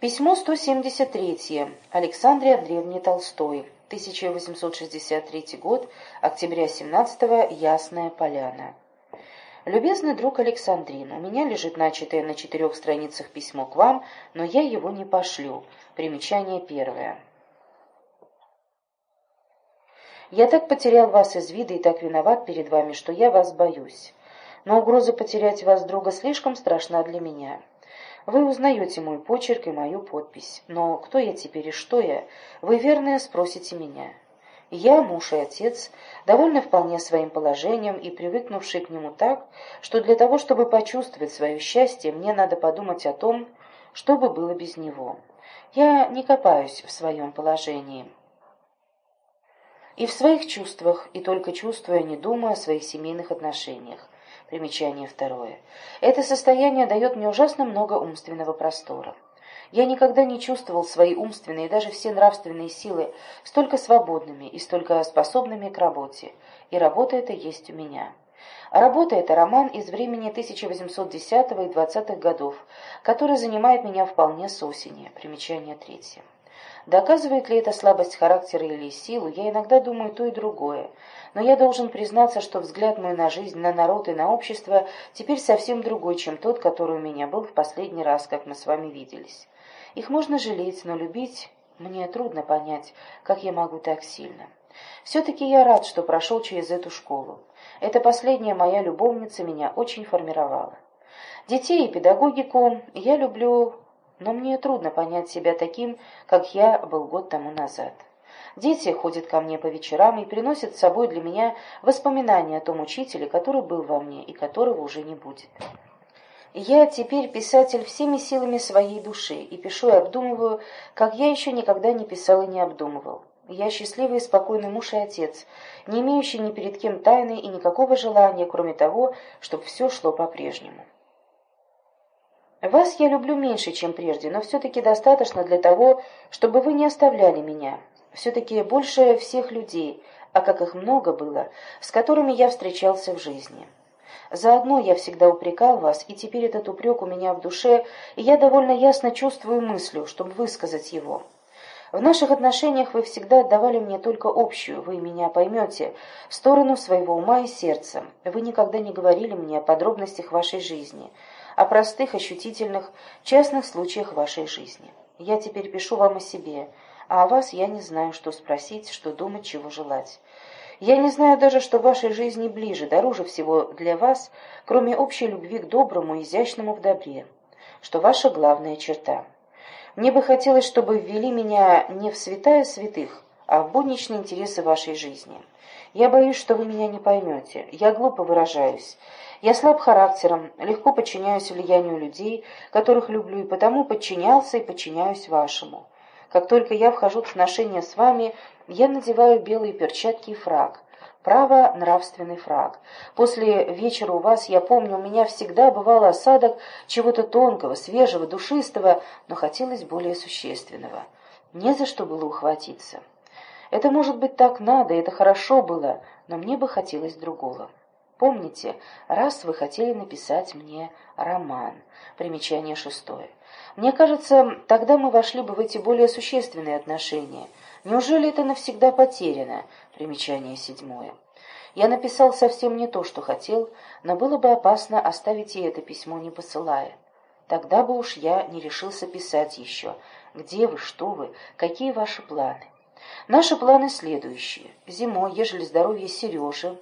Письмо 173. Александре Андреевне Толстой. 1863 год, октября 17 -го, Ясная Поляна. Любезный друг Александрин, у меня лежит начатое на четырех страницах письмо к вам, но я его не пошлю. Примечание первое. Я так потерял вас из вида и так виноват перед вами, что я вас боюсь. Но угроза потерять вас, друга, слишком страшна для меня. Вы узнаете мой почерк и мою подпись. Но кто я теперь и что я, вы, верно, спросите меня. Я, муж и отец, довольно вполне своим положением и привыкнувший к нему так, что для того, чтобы почувствовать свое счастье, мне надо подумать о том, что бы было без него. Я не копаюсь в своем положении. И в своих чувствах, и только чувствуя, не думая о своих семейных отношениях. Примечание второе. Это состояние дает мне ужасно много умственного простора. Я никогда не чувствовал свои умственные и даже все нравственные силы столько свободными и столько способными к работе. И работа эта есть у меня. А работа – это роман из времени 1810 и 20-х годов, который занимает меня вполне с осени. Примечание третье. Доказывает ли это слабость характера или силу, я иногда думаю то и другое, но я должен признаться, что взгляд мой на жизнь, на народ и на общество теперь совсем другой, чем тот, который у меня был в последний раз, как мы с вами виделись. Их можно жалеть, но любить мне трудно понять, как я могу так сильно. Все-таки я рад, что прошел через эту школу. Эта последняя моя любовница меня очень формировала. Детей и педагогику я люблю, но мне трудно понять себя таким, как я был год тому назад. Дети ходят ко мне по вечерам и приносят с собой для меня воспоминания о том учителе, который был во мне и которого уже не будет. Я теперь писатель всеми силами своей души и пишу и обдумываю, как я еще никогда не писал и не обдумывал. Я счастливый и спокойный муж и отец, не имеющий ни перед кем тайны и никакого желания, кроме того, чтобы все шло по-прежнему. Вас я люблю меньше, чем прежде, но все-таки достаточно для того, чтобы вы не оставляли меня, все-таки больше всех людей, а как их много было, с которыми я встречался в жизни. Заодно я всегда упрекал вас, и теперь этот упрек у меня в душе, и я довольно ясно чувствую мыслью, чтобы высказать его. В наших отношениях вы всегда отдавали мне только общую, вы меня поймете, сторону своего ума и сердца. Вы никогда не говорили мне о подробностях вашей жизни, о простых, ощутительных, частных случаях вашей жизни. Я теперь пишу вам о себе, а о вас я не знаю, что спросить, что думать, чего желать. Я не знаю даже, что в вашей жизни ближе, дороже всего для вас, кроме общей любви к доброму, изящному в добре, что ваша главная черта. Мне бы хотелось, чтобы ввели меня не в святая святых, а в будничные интересы вашей жизни. Я боюсь, что вы меня не поймете. Я глупо выражаюсь. Я слаб характером, легко подчиняюсь влиянию людей, которых люблю, и потому подчинялся и подчиняюсь вашему. Как только я вхожу в отношения с вами, я надеваю белые перчатки и фраг. Право, нравственный фраг. После вечера у вас, я помню, у меня всегда бывал осадок чего-то тонкого, свежего, душистого, но хотелось более существенного. Не за что было ухватиться. Это, может быть, так надо, это хорошо было, но мне бы хотелось другого. Помните, раз вы хотели написать мне роман. Примечание шестое. Мне кажется, тогда мы вошли бы в эти более существенные отношения. Неужели это навсегда потеряно? Примечание седьмое. Я написал совсем не то, что хотел, но было бы опасно оставить и это письмо, не посылая. Тогда бы уж я не решился писать еще. Где вы, что вы, какие ваши планы? Наши планы следующие. Зимой, ежели здоровье Сережи...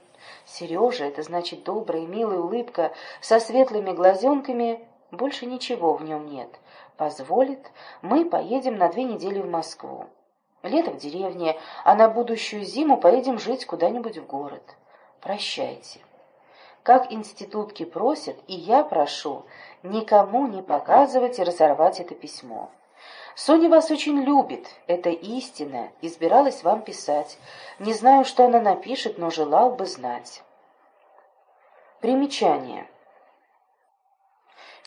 Сережа — это значит добрая, милая улыбка со светлыми глазенками, больше ничего в нем нет позволит, мы поедем на две недели в Москву. Лето в деревне, а на будущую зиму поедем жить куда-нибудь в город. Прощайте. Как институтки просят, и я прошу, никому не показывать и разорвать это письмо. Соня вас очень любит, это истина, избиралась вам писать. Не знаю, что она напишет, но желал бы знать. Примечание.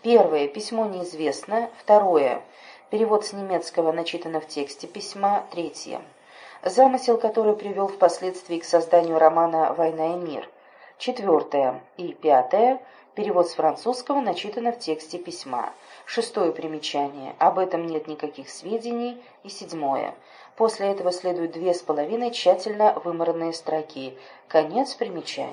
Первое. Письмо неизвестно. Второе. Перевод с немецкого начитано в тексте письма. Третье. Замысел, который привел впоследствии к созданию романа «Война и мир». Четвертое. И пятое. Перевод с французского начитано в тексте письма. Шестое примечание. Об этом нет никаких сведений. И седьмое. После этого следуют две с половиной тщательно вымаранные строки. Конец примечаний.